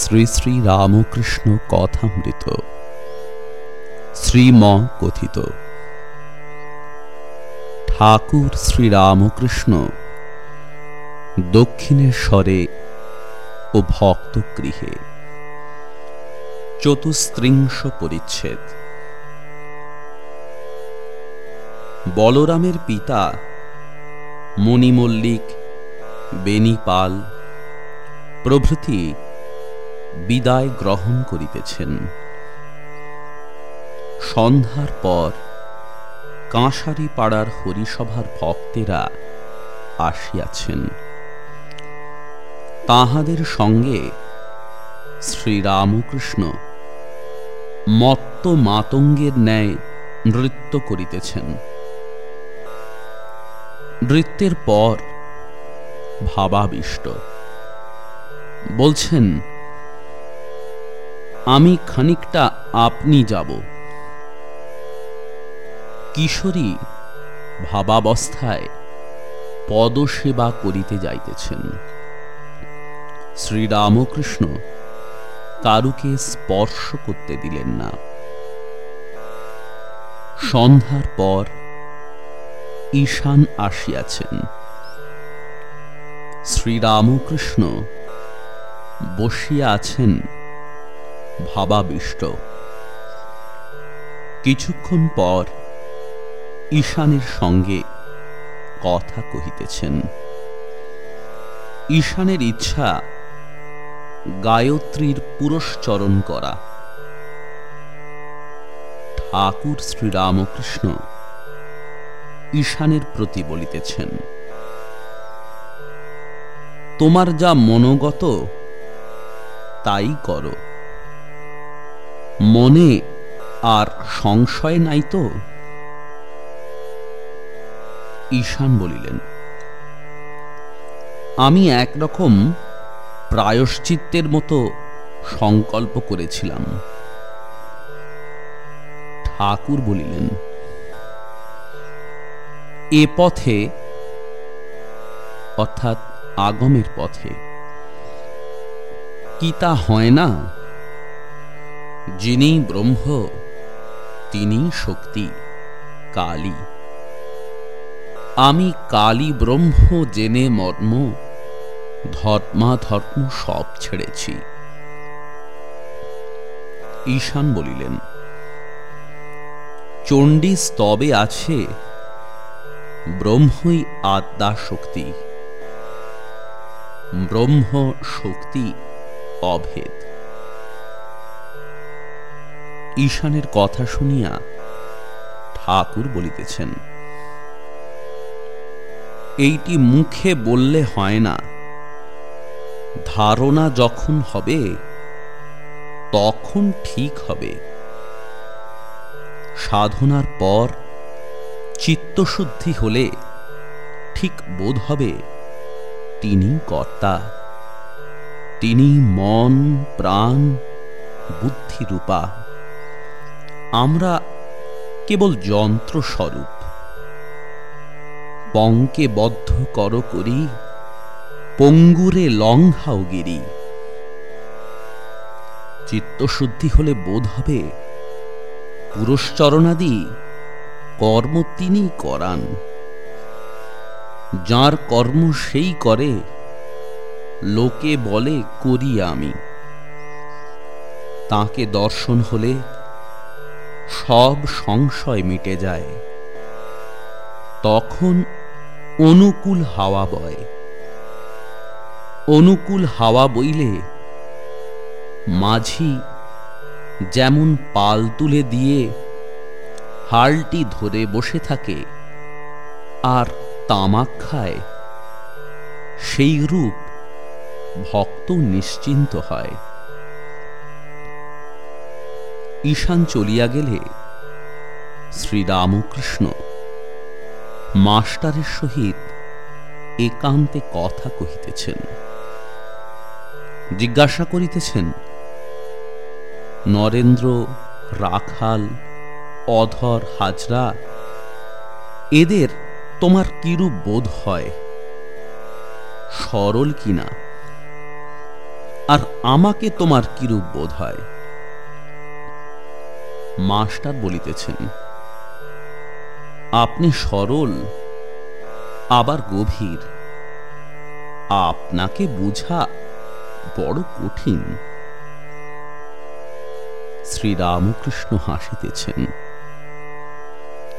শ্রী শ্রী রামকৃষ্ণ কথামৃত। শ্রীম কথিত ঠাকুর শ্রীরামকৃষ্ণ দক্ষিণেশ্বরে ও ভক্তগৃহে। চতুস্ত্রিংশ পরিচ্ছেদ। বলরামের পিতা মণিমল্লিক বেনিপাল প্রভৃতি বিদায় গ্রহণ করিতেছেন। সন্ধ্যার পর কাঁসারি পাড়ার হরিসভার ভক্তেরা আসিয়াছেন। তাহাদের সঙ্গে শ্রীরামকৃষ্ণ মত্ত মাতঙ্গের ন্যায় নৃত্য করিতেছেন। নৃত্যের পর ভাবাবিষ্ট। বলছেন আমি খানিকটা আপনি যাব। কিশোরী ভাবাবস্থায় পদসেবা করিতে যাইতেছেন। শ্রীরামকৃষ্ণ কারুকে স্পর্শ করতে দিলেন না। সন্ধ্যার পর ঈশান আসিয়াছেন। শ্রীরামকৃষ্ণ বসিয়া আছেন ভাবাবিষ্ট। কিছুক্ষণ পর ঈশানের সঙ্গে কথা কহিতেছেন। ঈশানের ইচ্ছা গায়ত্রীর পুরস্চরণ করা। ঠাকুর শ্রীরামকৃষ্ণ ঈশানের প্রতি বলিতেছেন, তোমার যা মনোগত, তাই করো। মনে আর সংশয় নাই তো? ঈশান বলিলেন, আমি একরকম প্রায়শ্চিত্তের মতো সংকল্প করেছিলাম। ঠাকুর বলিলেন, এ পথে, অর্থাৎ আগমের পথে, কি তা হয় না? যিনি ব্রহ্ম তিনি শক্তি, কালী। আমি কালী ব্রহ্ম জেনে মর্ম ধর্মাধর্ম সব ছেড়েছি। ঈশান বলিলেন, চণ্ডী স্তবে আছে, ব্রহ্মই আত্মা শক্তি। ব্রহ্ম শক্তি অভেদ। ঈশানের কথা শুনিয়া ঠাকুর বলিতেছেন, এইটি মুখে বললে হয় না। ধারণা যখন হবে, তখন ঠিক হবে। সাধনার পর চিত্তশুদ্ধি হলে ঠিক বোধ হবে তিনি কর্তা। তিনি মন, প্রাণ বুদ্ধিরূপা আমরা কেবল যন্ত্রস্বরূপ। পঙ্কে বদ্ধ কর করি, পঙ্গুরে লঙ্ঘাও গিরি। চিত্তশুদ্ধি হলে বোধ হবে পুরস্চরণাদি কর্ম তিনি করান। যার কর্ম সেই করে, লোকে বলে করি আমি। তাকে দর্শন হলে সব সংশয় মিটে যায়। তখন অনুকূল হাওয়া বয়। অনুকূল হাওয়া বইলে মাঝি যেমন পাল তুলে দিয়ে হালটি ধরে বসে থাকে আর তামাক খায়, সেই রূপ ভক্ত নিশ্চিন্ত হয়। ঈশান চলিয়া গেলে, শ্রীরামকৃষ্ণ মাস্টারের সহিত একান্তে কথা কহিতেছেন। জিজ্ঞাসা করিতেছেন, নরেন্দ্র, রাখাল, অধর, হাজরা, এদের তোমার কিরূপ বোধ হয়? সরল কিনা? আর আমাকে তোমার কিরূপ বোধ হয়? মাস্টার বলিতেছেন আপনি সরল আবার গভীর। আপনাকে বুঝা বড় কঠিন। শ্রীরামকৃষ্ণ হাসিতেছেন